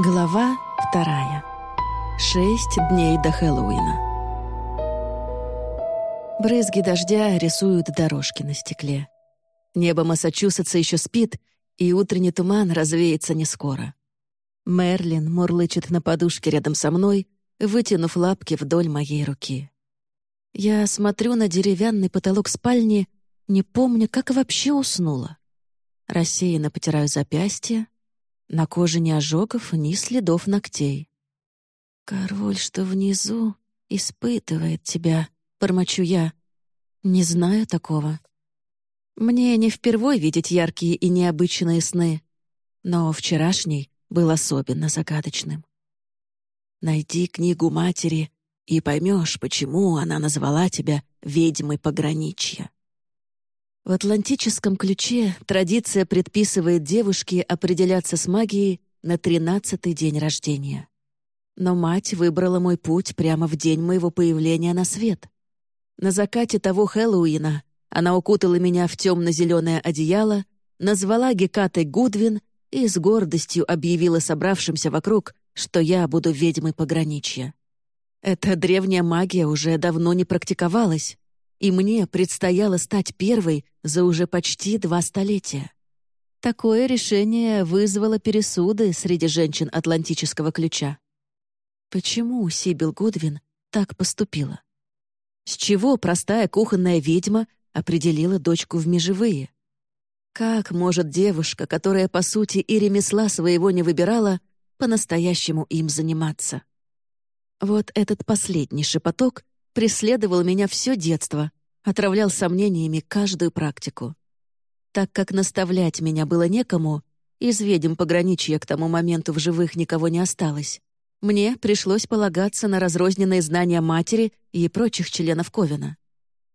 Глава вторая. Шесть дней до Хэллоуина. Брызги дождя рисуют дорожки на стекле. Небо Массачусетса еще спит, и утренний туман развеется не скоро. Мерлин мурлычет на подушке рядом со мной, вытянув лапки вдоль моей руки. Я смотрю на деревянный потолок спальни, не помня, как вообще уснула. Рассеянно потираю запястье, на коже ни ожогов, ни следов ногтей. «Король, что внизу, испытывает тебя», — бормочу я. «Не знаю такого». Мне не впервой видеть яркие и необычные сны, но вчерашний был особенно загадочным. Найди книгу матери и поймешь, почему она назвала тебя ведьмой пограничья. В атлантическом ключе традиция предписывает девушке определяться с магией на тринадцатый день рождения. Но мать выбрала мой путь прямо в день моего появления на свет. На закате того Хэллоуина она укутала меня в темно-зеленое одеяло, назвала Гекатой Гудвин и с гордостью объявила собравшимся вокруг, что я буду ведьмой пограничья. Эта древняя магия уже давно не практиковалась, и мне предстояло стать первой за уже почти два столетия. Такое решение вызвало пересуды среди женщин Атлантического ключа. Почему Сибил Гудвин так поступила? С чего простая кухонная ведьма определила дочку в межевые? Как может девушка, которая, по сути, и ремесла своего не выбирала, по-настоящему им заниматься? Вот этот последний шепоток преследовал меня все детство, отравлял сомнениями каждую практику. Так как наставлять меня было некому, из ведьм пограничья к тому моменту в живых никого не осталось, мне пришлось полагаться на разрозненные знания матери и прочих членов Ковина.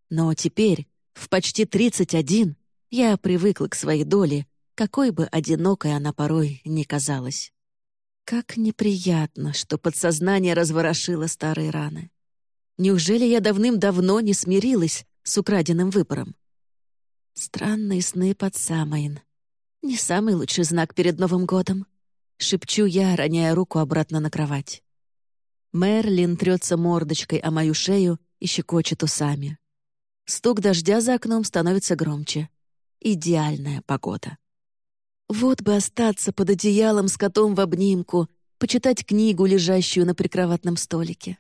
Но теперь, в почти 31, я привыкла к своей доле, какой бы одинокой она порой ни казалась. Как неприятно, что подсознание разворошило старые раны. Неужели я давным-давно не смирилась с украденным выбором? Странные сны под Самайн. Не самый лучший знак перед Новым годом. Шепчу я, роняя руку обратно на кровать. Мерлин трется мордочкой о мою шею и щекочет усами. Стук дождя за окном становится громче. Идеальная погода. Вот бы остаться под одеялом с котом в обнимку, почитать книгу, лежащую на прикроватном столике.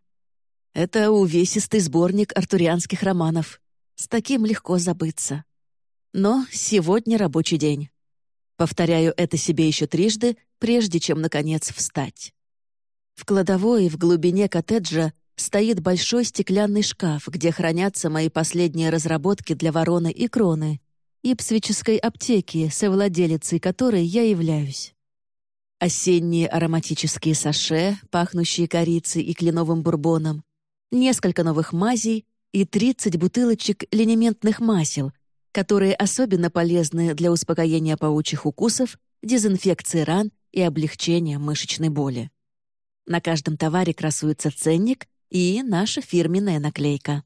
Это увесистый сборник артурианских романов. С таким легко забыться. Но сегодня рабочий день. Повторяю это себе еще трижды, прежде чем, наконец, встать. В кладовой в глубине коттеджа стоит большой стеклянный шкаф, где хранятся мои последние разработки для вороны и кроны, и аптеки, совладелицей которой я являюсь. Осенние ароматические саше, пахнущие корицей и кленовым бурбоном, несколько новых мазей и 30 бутылочек линементных масел, которые особенно полезны для успокоения паучьих укусов, дезинфекции ран и облегчения мышечной боли. На каждом товаре красуется ценник и наша фирменная наклейка.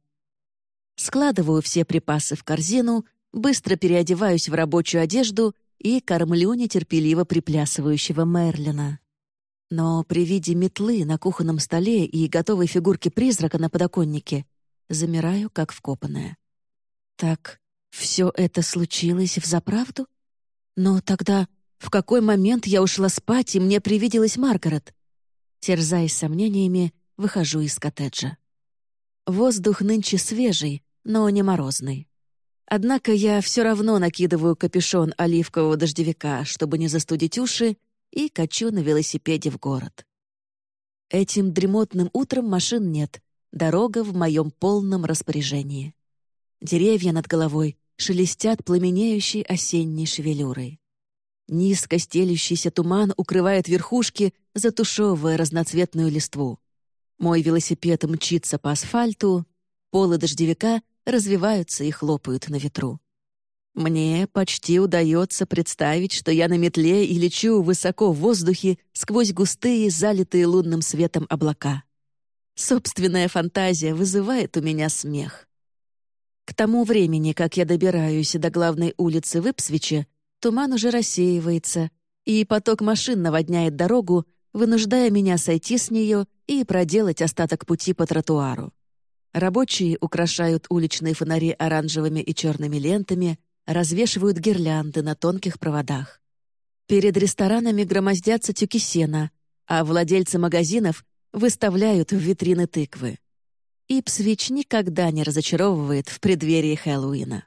Складываю все припасы в корзину, быстро переодеваюсь в рабочую одежду и кормлю нетерпеливо приплясывающего Мерлина. Но при виде метлы на кухонном столе и готовой фигурки призрака на подоконнике замираю, как вкопанная. Так все это случилось взаправду? Но тогда в какой момент я ушла спать, и мне привиделась Маргарет? Терзаясь сомнениями, выхожу из коттеджа. Воздух нынче свежий, но не морозный. Однако я все равно накидываю капюшон оливкового дождевика, чтобы не застудить уши, и качу на велосипеде в город. Этим дремотным утром машин нет, дорога в моем полном распоряжении. Деревья над головой шелестят пламенеющей осенней шевелюрой. Низко стелющийся туман укрывает верхушки, затушевывая разноцветную листву. Мой велосипед мчится по асфальту, полы дождевика развиваются и хлопают на ветру. Мне почти удается представить, что я на метле и лечу высоко в воздухе сквозь густые, залитые лунным светом облака. Собственная фантазия вызывает у меня смех. К тому времени, как я добираюсь до главной улицы в Ипсвиче, туман уже рассеивается, и поток машин наводняет дорогу, вынуждая меня сойти с нее и проделать остаток пути по тротуару. Рабочие украшают уличные фонари оранжевыми и черными лентами, развешивают гирлянды на тонких проводах. Перед ресторанами громоздятся тюки сена, а владельцы магазинов выставляют в витрины тыквы. Ипсвич никогда не разочаровывает в преддверии Хэллоуина.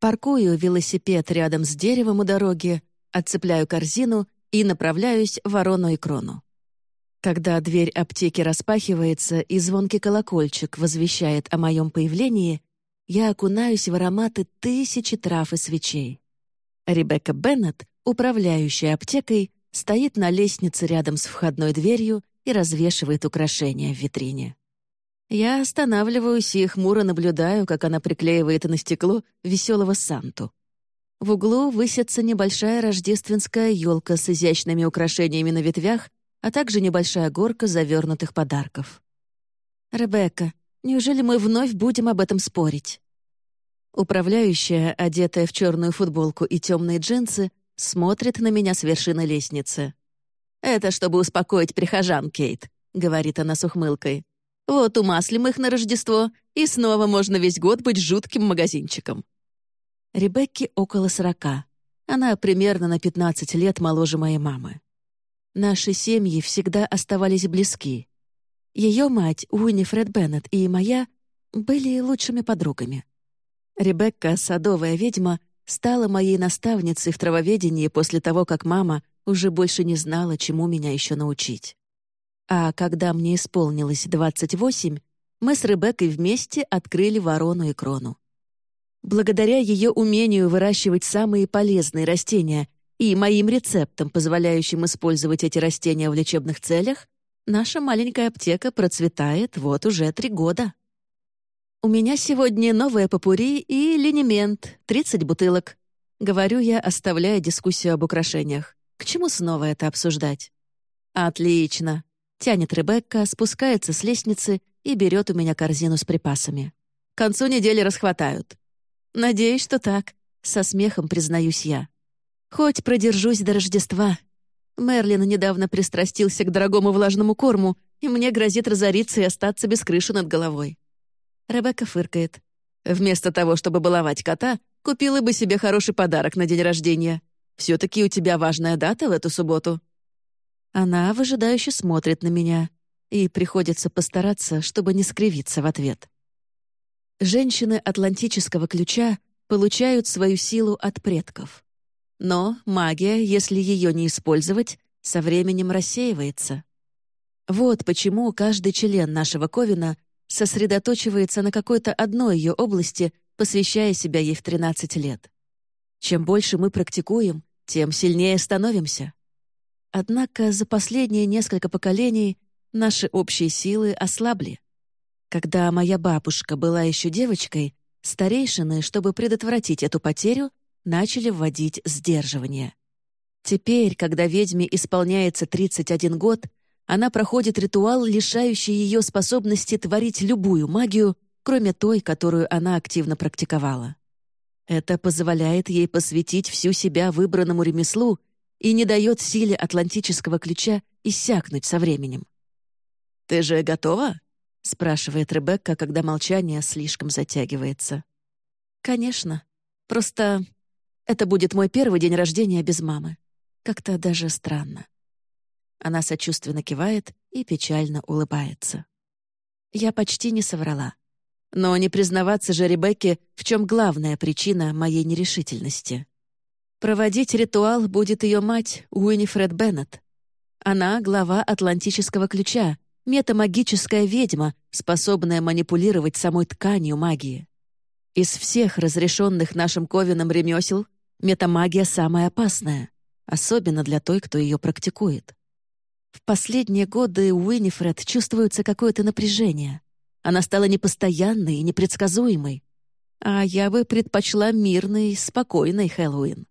Паркую велосипед рядом с деревом у дороги, отцепляю корзину и направляюсь в ворону и крону. Когда дверь аптеки распахивается и звонкий колокольчик возвещает о моем появлении, я окунаюсь в ароматы тысячи трав и свечей. Ребекка Беннет, управляющая аптекой, стоит на лестнице рядом с входной дверью и развешивает украшения в витрине. Я останавливаюсь и хмуро наблюдаю, как она приклеивает на стекло веселого Санту. В углу высится небольшая рождественская елка с изящными украшениями на ветвях, а также небольшая горка завернутых подарков. «Ребекка, неужели мы вновь будем об этом спорить?» Управляющая, одетая в черную футболку и темные джинсы, смотрит на меня с вершины лестницы. «Это чтобы успокоить прихожан, Кейт», — говорит она с ухмылкой. «Вот умаслим их на Рождество, и снова можно весь год быть жутким магазинчиком». Ребекке около сорока. Она примерно на 15 лет моложе моей мамы. Наши семьи всегда оставались близки. Ее мать, Уинифред Беннет, и моя были лучшими подругами. Ребекка, садовая ведьма, стала моей наставницей в травоведении после того, как мама уже больше не знала, чему меня еще научить. А когда мне исполнилось 28, мы с Ребеккой вместе открыли ворону и крону. Благодаря ее умению выращивать самые полезные растения и моим рецептам, позволяющим использовать эти растения в лечебных целях, наша маленькая аптека процветает вот уже три года. «У меня сегодня новая попури и линемент, 30 бутылок», — говорю я, оставляя дискуссию об украшениях. К чему снова это обсуждать? «Отлично», — тянет Ребекка, спускается с лестницы и берет у меня корзину с припасами. «К концу недели расхватают». «Надеюсь, что так», — со смехом признаюсь я. «Хоть продержусь до Рождества». Мерлин недавно пристрастился к дорогому влажному корму, и мне грозит разориться и остаться без крыши над головой. Ребекка фыркает. «Вместо того, чтобы баловать кота, купила бы себе хороший подарок на день рождения. Все-таки у тебя важная дата в эту субботу». Она выжидающе смотрит на меня, и приходится постараться, чтобы не скривиться в ответ. Женщины Атлантического ключа получают свою силу от предков. Но магия, если ее не использовать, со временем рассеивается. Вот почему каждый член нашего Ковина сосредоточивается на какой-то одной ее области, посвящая себя ей в 13 лет. Чем больше мы практикуем, тем сильнее становимся. Однако за последние несколько поколений наши общие силы ослабли. Когда моя бабушка была еще девочкой, старейшины, чтобы предотвратить эту потерю, начали вводить сдерживание. Теперь, когда ведьме исполняется 31 год, она проходит ритуал, лишающий ее способности творить любую магию, кроме той, которую она активно практиковала. Это позволяет ей посвятить всю себя выбранному ремеслу и не дает силе атлантического ключа иссякнуть со временем. «Ты же готова?» — спрашивает Ребекка, когда молчание слишком затягивается. «Конечно. Просто это будет мой первый день рождения без мамы. Как-то даже странно». Она сочувственно кивает и печально улыбается. Я почти не соврала. Но не признаваться же Ребекке, в чем главная причина моей нерешительности. Проводить ритуал будет ее мать, Уинифред Беннет. Она — глава Атлантического ключа, метамагическая ведьма, способная манипулировать самой тканью магии. Из всех разрешенных нашим Ковином ремесел метамагия самая опасная, особенно для той, кто ее практикует. В последние годы у Уинифред чувствуется какое-то напряжение. Она стала непостоянной и непредсказуемой. А я бы предпочла мирный, спокойный Хэллоуин.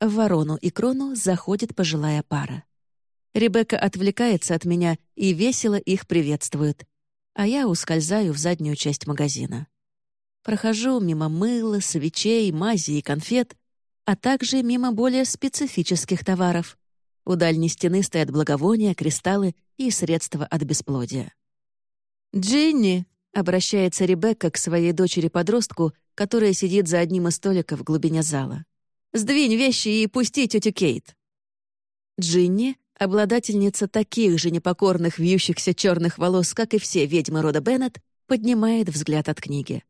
В ворону и крону заходит пожилая пара. Ребекка отвлекается от меня и весело их приветствует, а я ускользаю в заднюю часть магазина. Прохожу мимо мыла, свечей, мази и конфет, а также мимо более специфических товаров. У дальней стены стоят благовония, кристаллы и средства от бесплодия. «Джинни!» — обращается Ребекка к своей дочери-подростку, которая сидит за одним из столиков в глубине зала. «Сдвинь вещи и пусти тетю Кейт!» Джинни, обладательница таких же непокорных вьющихся черных волос, как и все ведьмы рода Беннет, поднимает взгляд от книги.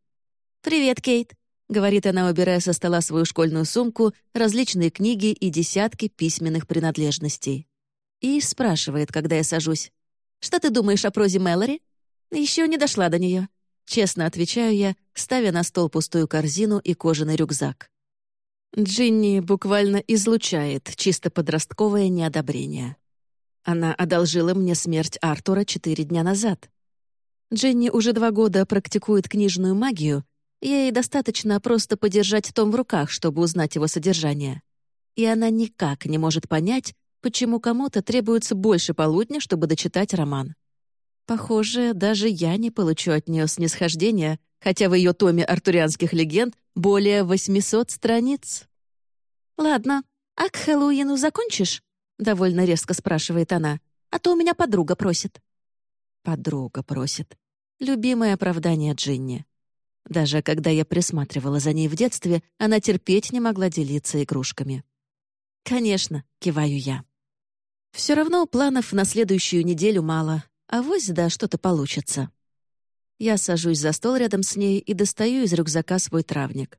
«Привет, Кейт!» — говорит она, убирая со стола свою школьную сумку, различные книги и десятки письменных принадлежностей. И спрашивает, когда я сажусь. «Что ты думаешь о прозе Мэлори?» Еще не дошла до нее. Честно отвечаю я, ставя на стол пустую корзину и кожаный рюкзак. Джинни буквально излучает чисто подростковое неодобрение. Она одолжила мне смерть Артура четыре дня назад. Джинни уже два года практикует книжную магию Ей достаточно просто подержать том в руках, чтобы узнать его содержание. И она никак не может понять, почему кому-то требуется больше полудня, чтобы дочитать роман. Похоже, даже я не получу от нее снисхождения, хотя в ее томе артурианских легенд более 800 страниц. «Ладно, а к Хэллоуину закончишь?» — довольно резко спрашивает она. «А то у меня подруга просит». Подруга просит. Любимое оправдание Джинни. Даже когда я присматривала за ней в детстве, она терпеть не могла делиться игрушками. «Конечно», — киваю я. Все равно планов на следующую неделю мало, а вось да что-то получится. Я сажусь за стол рядом с ней и достаю из рюкзака свой травник.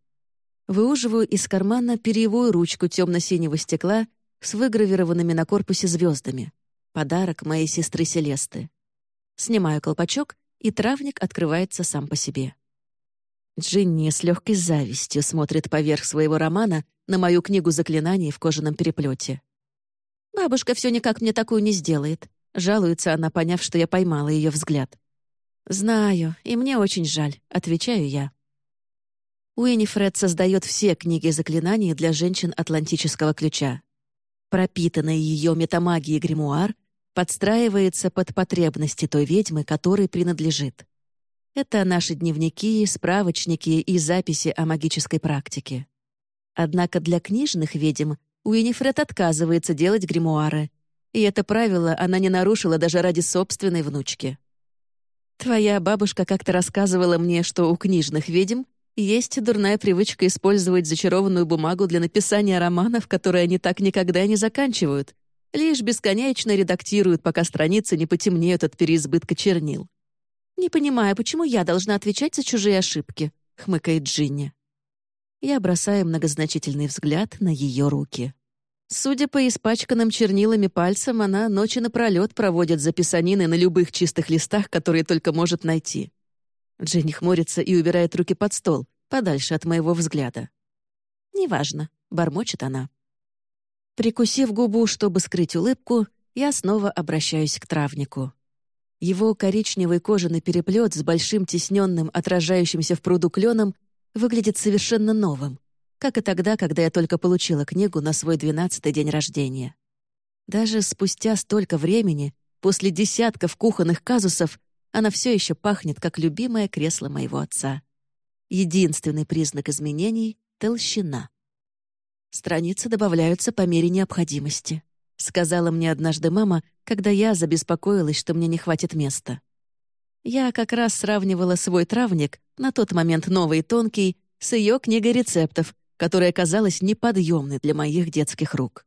Выуживаю из кармана перьевую ручку темно-синего стекла с выгравированными на корпусе звездами. Подарок моей сестры Селесты. Снимаю колпачок, и травник открывается сам по себе. Джинни с легкой завистью смотрит поверх своего романа на мою книгу заклинаний в кожаном переплете. «Бабушка все никак мне такую не сделает», — жалуется она, поняв, что я поймала ее взгляд. «Знаю, и мне очень жаль», — отвечаю я. Уиннифред создает все книги заклинаний для женщин Атлантического ключа. Пропитанный ее метамагией гримуар подстраивается под потребности той ведьмы, которой принадлежит. Это наши дневники, справочники и записи о магической практике. Однако для книжных ведьм Уинифред отказывается делать гримуары, и это правило она не нарушила даже ради собственной внучки. Твоя бабушка как-то рассказывала мне, что у книжных ведьм есть дурная привычка использовать зачарованную бумагу для написания романов, которые они так никогда не заканчивают, лишь бесконечно редактируют, пока страницы не потемнеют от переизбытка чернил. «Не понимаю, почему я должна отвечать за чужие ошибки?» — хмыкает Джинни. Я бросаю многозначительный взгляд на ее руки. Судя по испачканным чернилами пальцам, она ночи напролет проводит за писанины на любых чистых листах, которые только может найти. Джинни хмурится и убирает руки под стол, подальше от моего взгляда. «Неважно», — бормочет она. Прикусив губу, чтобы скрыть улыбку, я снова обращаюсь к травнику. Его коричневый кожаный переплет с большим тисненным, отражающимся в пруду кленом, выглядит совершенно новым, как и тогда, когда я только получила книгу на свой двенадцатый день рождения. Даже спустя столько времени, после десятков кухонных казусов, она все еще пахнет, как любимое кресло моего отца. Единственный признак изменений — толщина. Страницы добавляются по мере необходимости. — сказала мне однажды мама, когда я забеспокоилась, что мне не хватит места. Я как раз сравнивала свой травник, на тот момент новый и тонкий, с ее книгой рецептов, которая казалась неподъемной для моих детских рук.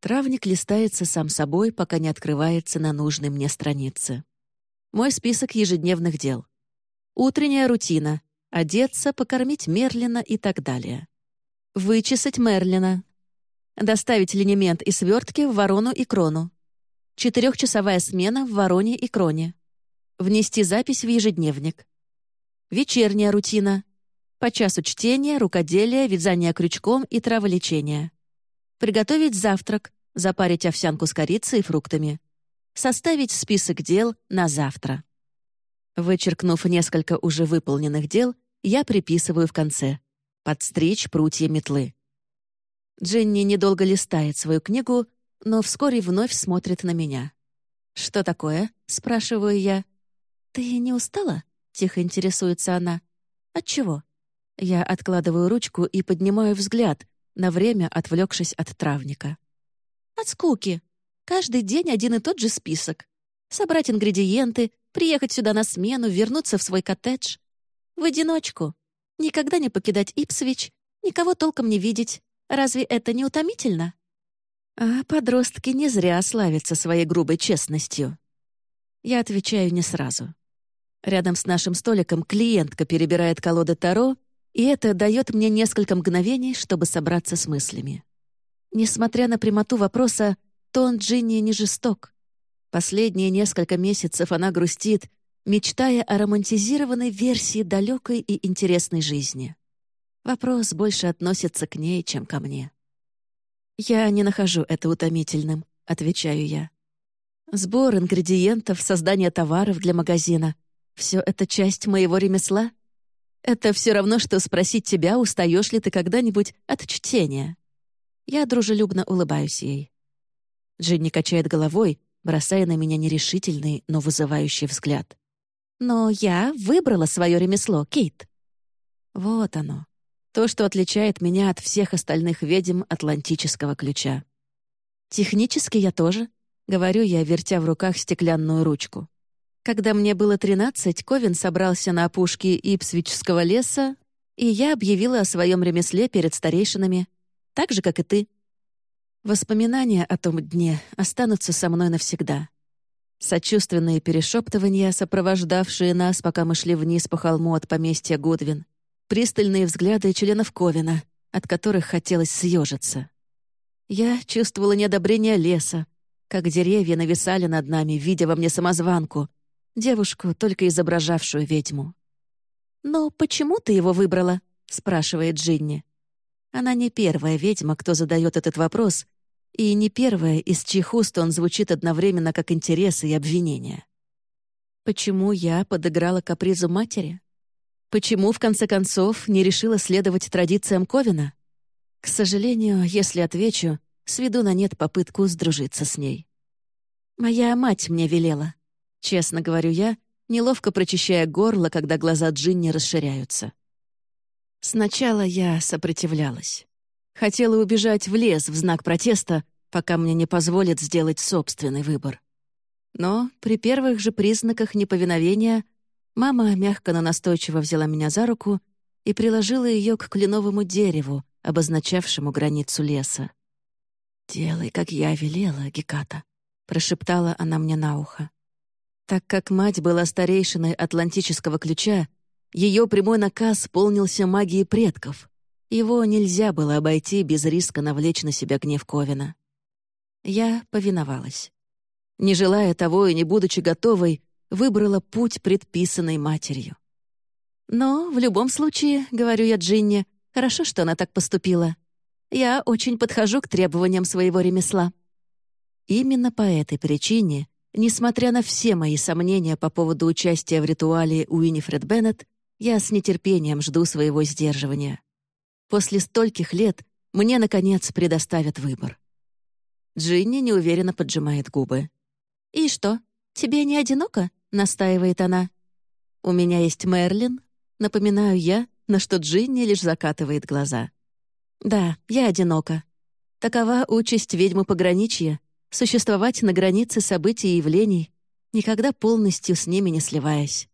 Травник листается сам собой, пока не открывается на нужной мне странице. Мой список ежедневных дел. Утренняя рутина. Одеться, покормить Мерлина и так далее. Вычесать Мерлина, Доставить линемент и свертки в Ворону и Крону. Четырехчасовая смена в Вороне и Кроне. Внести запись в ежедневник. Вечерняя рутина. По часу чтения, рукоделия, вязания крючком и траволечения. Приготовить завтрак, запарить овсянку с корицей и фруктами. Составить список дел на завтра. Вычеркнув несколько уже выполненных дел, я приписываю в конце. Подстричь прутья метлы. Дженни недолго листает свою книгу, но вскоре вновь смотрит на меня. «Что такое?» — спрашиваю я. «Ты не устала?» — тихо интересуется она. «От чего?» Я откладываю ручку и поднимаю взгляд, на время отвлекшись от травника. От скуки. Каждый день один и тот же список. Собрать ингредиенты, приехать сюда на смену, вернуться в свой коттедж. В одиночку. Никогда не покидать Ипсвич, никого толком не видеть. Разве это не утомительно? А подростки не зря славятся своей грубой честностью. Я отвечаю не сразу. Рядом с нашим столиком клиентка перебирает колоды Таро, и это дает мне несколько мгновений, чтобы собраться с мыслями. Несмотря на прямоту вопроса, тон Джинни не жесток. Последние несколько месяцев она грустит, мечтая о романтизированной версии далекой и интересной жизни. Вопрос больше относится к ней, чем ко мне. «Я не нахожу это утомительным», — отвечаю я. «Сбор ингредиентов, создание товаров для магазина — все это часть моего ремесла. Это все равно, что спросить тебя, устаешь ли ты когда-нибудь от чтения». Я дружелюбно улыбаюсь ей. Джинни качает головой, бросая на меня нерешительный, но вызывающий взгляд. «Но я выбрала свое ремесло, Кейт». Вот оно. То, что отличает меня от всех остальных ведьм Атлантического ключа. «Технически я тоже», — говорю я, вертя в руках стеклянную ручку. Когда мне было 13, Ковин собрался на опушке Ипсвичского леса, и я объявила о своем ремесле перед старейшинами, так же, как и ты. Воспоминания о том дне останутся со мной навсегда. Сочувственные перешептывания, сопровождавшие нас, пока мы шли вниз по холму от поместья Гудвин. Пристальные взгляды членов Ковина, от которых хотелось съежиться. Я чувствовала неодобрение леса, как деревья нависали над нами, видя во мне самозванку, девушку, только изображавшую ведьму. «Но почему ты его выбрала?» — спрашивает Джинни. Она не первая ведьма, кто задает этот вопрос, и не первая, из чьих уст он звучит одновременно как интерес и обвинение. Почему я подыграла капризу матери? Почему, в конце концов, не решила следовать традициям Ковина? К сожалению, если отвечу, сведу на нет попытку сдружиться с ней. «Моя мать мне велела», — честно говорю я, неловко прочищая горло, когда глаза Джинни расширяются. Сначала я сопротивлялась. Хотела убежать в лес в знак протеста, пока мне не позволят сделать собственный выбор. Но при первых же признаках неповиновения мама мягко, но настойчиво взяла меня за руку и приложила ее к кленовому дереву, обозначавшему границу леса. «Делай, как я велела, Геката», — прошептала она мне на ухо. Так как мать была старейшиной Атлантического ключа, ее прямой наказ полнился магией предков. Его нельзя было обойти без риска навлечь на себя гнев Ковина. Я повиновалась. Не желая того и не будучи готовой, выбрала путь, предписанный матерью. Но в любом случае, говорю я Джинни, хорошо, что она так поступила. Я очень подхожу к требованиям своего ремесла. Именно по этой причине, несмотря на все мои сомнения по поводу участия в ритуале Уинифред Беннет, я с нетерпением жду своего сдерживания. После стольких лет мне, наконец, предоставят выбор. Джинни неуверенно поджимает губы. «И что, тебе не одиноко?» — настаивает она. «У меня есть Мерлин», — напоминаю я, на что Джинни лишь закатывает глаза. «Да, я одинока. Такова участь ведьмы пограничья — существовать на границе событий и явлений, никогда полностью с ними не сливаясь.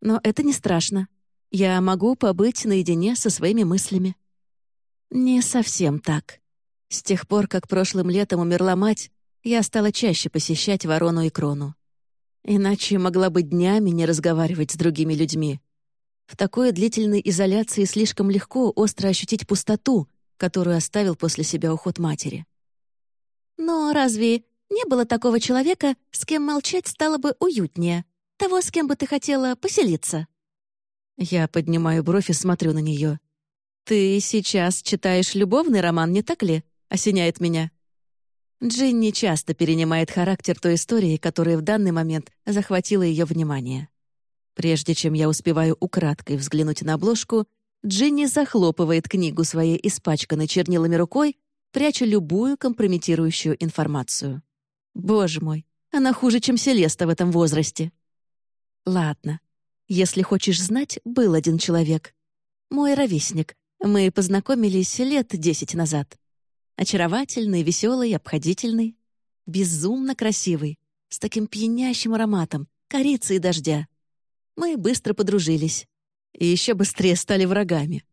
Но это не страшно. Я могу побыть наедине со своими мыслями. Не совсем так. С тех пор, как прошлым летом умерла мать, я стала чаще посещать Ворону и Крону. Иначе могла бы днями не разговаривать с другими людьми. В такой длительной изоляции слишком легко остро ощутить пустоту, которую оставил после себя уход матери. Но разве не было такого человека, с кем молчать стало бы уютнее? Того, с кем бы ты хотела поселиться? Я поднимаю бровь и смотрю на нее. «Ты сейчас читаешь любовный роман, не так ли?» — осеняет меня. Джинни часто перенимает характер той истории, которая в данный момент захватила ее внимание. Прежде чем я успеваю украдкой взглянуть на обложку, Джинни захлопывает книгу своей испачканной чернилами рукой, пряча любую компрометирующую информацию. Боже мой, она хуже, чем Селеста в этом возрасте. Ладно, если хочешь знать, был один человек. Мой ровесник. Мы познакомились лет десять назад. Очаровательный, веселый, обходительный. Безумно красивый, с таким пьянящим ароматом, корицы и дождя. Мы быстро подружились. И еще быстрее стали врагами.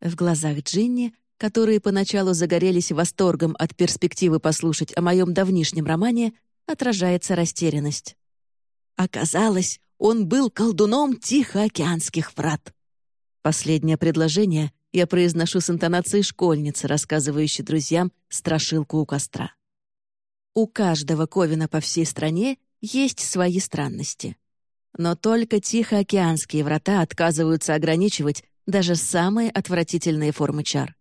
В глазах Джинни, которые поначалу загорелись восторгом от перспективы послушать о моем давнишнем романе, отражается растерянность. Оказалось, он был колдуном Тихоокеанских врат. Последнее предложение я произношу с интонацией школьницы, рассказывающей друзьям страшилку у костра. У каждого ковина по всей стране есть свои странности. Но только Тихоокеанские врата отказываются ограничивать даже самые отвратительные формы чар.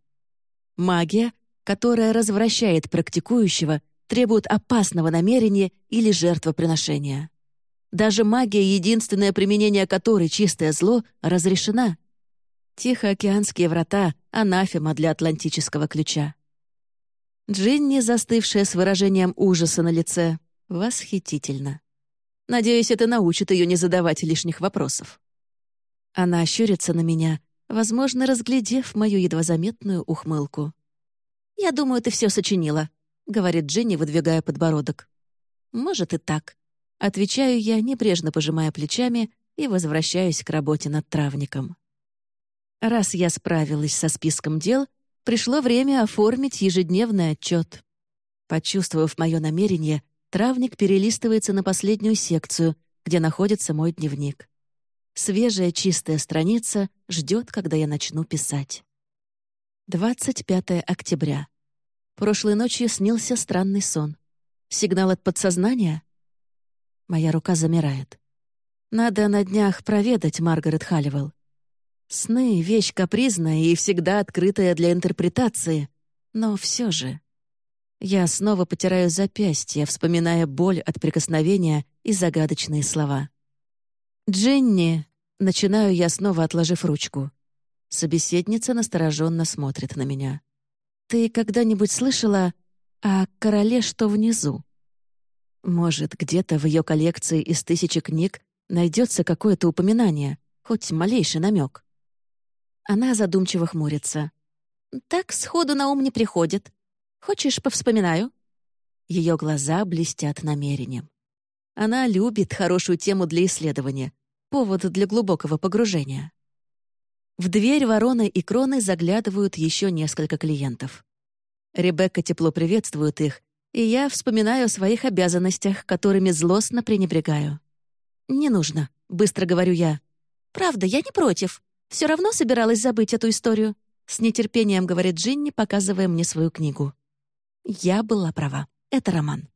Магия, которая развращает практикующего, требует опасного намерения или жертвоприношения. Даже магия, единственное применение которой чистое зло, разрешена. Тихоокеанские врата — анафема для атлантического ключа. Джинни, застывшая с выражением ужаса на лице, восхитительно. Надеюсь, это научит ее не задавать лишних вопросов. Она ощурится на меня, возможно, разглядев мою едва заметную ухмылку. «Я думаю, ты все сочинила», — говорит Джинни, выдвигая подбородок. «Может и так», — отвечаю я, небрежно пожимая плечами и возвращаюсь к работе над травником. Раз я справилась со списком дел, пришло время оформить ежедневный отчет. Почувствовав мое намерение, травник перелистывается на последнюю секцию, где находится мой дневник. Свежая чистая страница ждет, когда я начну писать. 25 октября. Прошлой ночью снился странный сон. Сигнал от подсознания? Моя рука замирает. Надо на днях проведать Маргарет Халливелл. Сны — вещь капризная и всегда открытая для интерпретации, но все же... Я снова потираю запястье, вспоминая боль от прикосновения и загадочные слова. «Джинни!» — начинаю я, снова отложив ручку. Собеседница настороженно смотрит на меня. «Ты когда-нибудь слышала о короле, что внизу?» Может, где-то в ее коллекции из тысячи книг найдется какое-то упоминание, хоть малейший намек. Она задумчиво хмурится. «Так сходу на ум не приходит. Хочешь, повспоминаю?» Ее глаза блестят намерением. Она любит хорошую тему для исследования, повод для глубокого погружения. В дверь вороны и кроны заглядывают еще несколько клиентов. Ребекка тепло приветствует их, и я вспоминаю о своих обязанностях, которыми злостно пренебрегаю. «Не нужно», — быстро говорю я. «Правда, я не против», все равно собиралась забыть эту историю», — с нетерпением говорит Джинни, показывая мне свою книгу. Я была права. Это роман.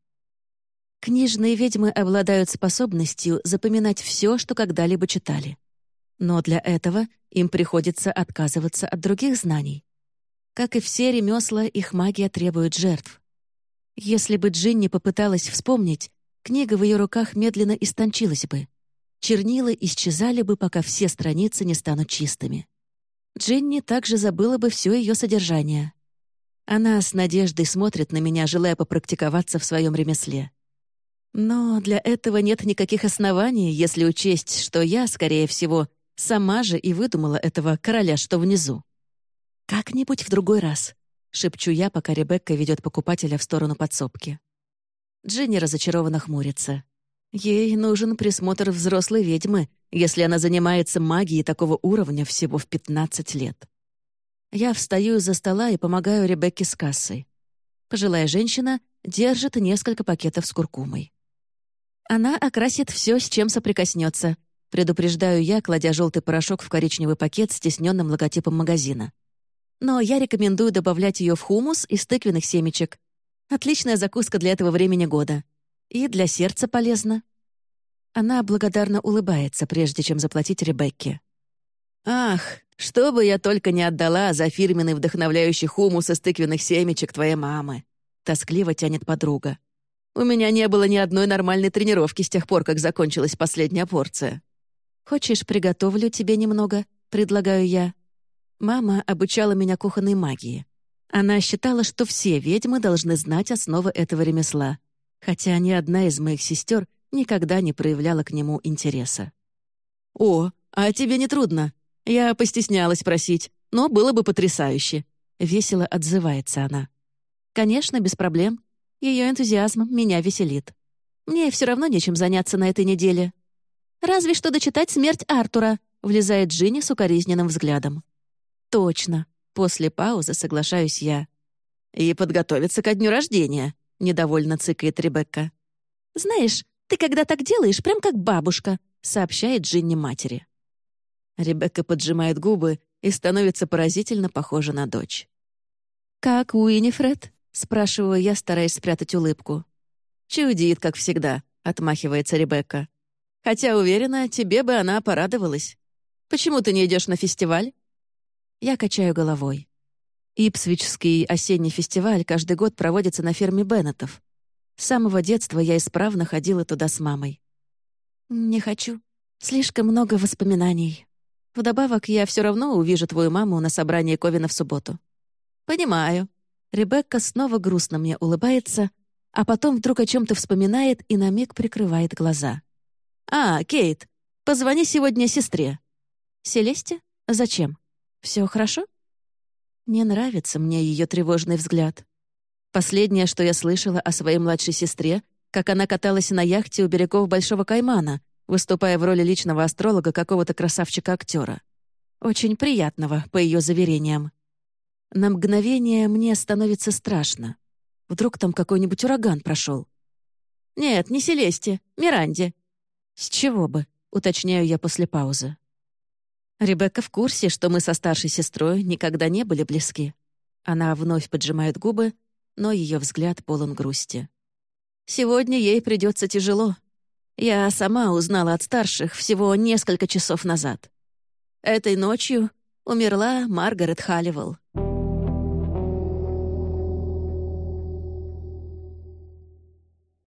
Книжные ведьмы обладают способностью запоминать все, что когда-либо читали. Но для этого им приходится отказываться от других знаний. Как и все ремесла, их магия требует жертв. Если бы Джинни попыталась вспомнить, книга в ее руках медленно истончилась бы чернила исчезали бы, пока все страницы не станут чистыми. Дженни также забыла бы все ее содержание. Она с надеждой смотрит на меня, желая попрактиковаться в своем ремесле. Но для этого нет никаких оснований, если учесть, что я, скорее всего, сама же и выдумала этого короля, что внизу. «Как-нибудь в другой раз», — шепчу я, пока Ребекка ведет покупателя в сторону подсобки. Дженни разочарованно хмурится. Ей нужен присмотр взрослой ведьмы, если она занимается магией такого уровня всего в 15 лет. Я встаю из-за стола и помогаю Ребекке с кассой. Пожилая женщина держит несколько пакетов с куркумой. Она окрасит все, с чем соприкоснется, предупреждаю я, кладя желтый порошок в коричневый пакет с тесненным логотипом магазина. Но я рекомендую добавлять ее в хумус из тыквенных семечек. Отличная закуска для этого времени года. И для сердца полезно». Она благодарно улыбается, прежде чем заплатить Ребекке. «Ах, что бы я только не отдала за фирменный вдохновляющий хумус из тыквенных семечек твоей мамы!» Тоскливо тянет подруга. «У меня не было ни одной нормальной тренировки с тех пор, как закончилась последняя порция. Хочешь, приготовлю тебе немного?» — предлагаю я. Мама обучала меня кухонной магии. Она считала, что все ведьмы должны знать основы этого ремесла хотя ни одна из моих сестер никогда не проявляла к нему интереса. «О, а тебе не трудно? Я постеснялась просить, но было бы потрясающе», — весело отзывается она. Конечно, без проблем. Ее энтузиазм меня веселит. Мне все равно нечем заняться на этой неделе. Разве что дочитать «Смерть Артура», — влезает Джинни с укоризненным взглядом. Точно. После паузы соглашаюсь я. «И подготовиться ко дню рождения», — недовольно цыкает Ребекка. «Знаешь, ты когда так делаешь, прям как бабушка», — сообщает Джинни матери. Ребекка поджимает губы и становится поразительно похожа на дочь. «Как Уинифред?» — спрашиваю я, стараясь спрятать улыбку. «Чудит, как всегда», — отмахивается Ребекка. «Хотя, уверена, тебе бы она порадовалась. Почему ты не идешь на фестиваль?» Я качаю головой. Ипсвичский осенний фестиваль каждый год проводится на ферме Беннетов. С самого детства я исправно ходила туда с мамой. «Не хочу. Слишком много воспоминаний. Вдобавок, я все равно увижу твою маму на собрании Ковина в субботу». «Понимаю». Ребекка снова грустно мне улыбается, а потом вдруг о чем то вспоминает и на миг прикрывает глаза. «А, Кейт, позвони сегодня сестре». «Селесте? Зачем? Все хорошо?» Не нравится мне ее тревожный взгляд. Последнее, что я слышала о своей младшей сестре, как она каталась на яхте у берегов Большого Каймана, выступая в роли личного астролога какого-то красавчика-актера. Очень приятного, по ее заверениям. На мгновение мне становится страшно. Вдруг там какой-нибудь ураган прошел. «Нет, не Селесте, Миранде». «С чего бы?» — уточняю я после паузы. Ребекка в курсе, что мы со старшей сестрой никогда не были близки. Она вновь поджимает губы, но ее взгляд полон грусти. Сегодня ей придется тяжело. Я сама узнала от старших всего несколько часов назад. Этой ночью умерла Маргарет Халливелл.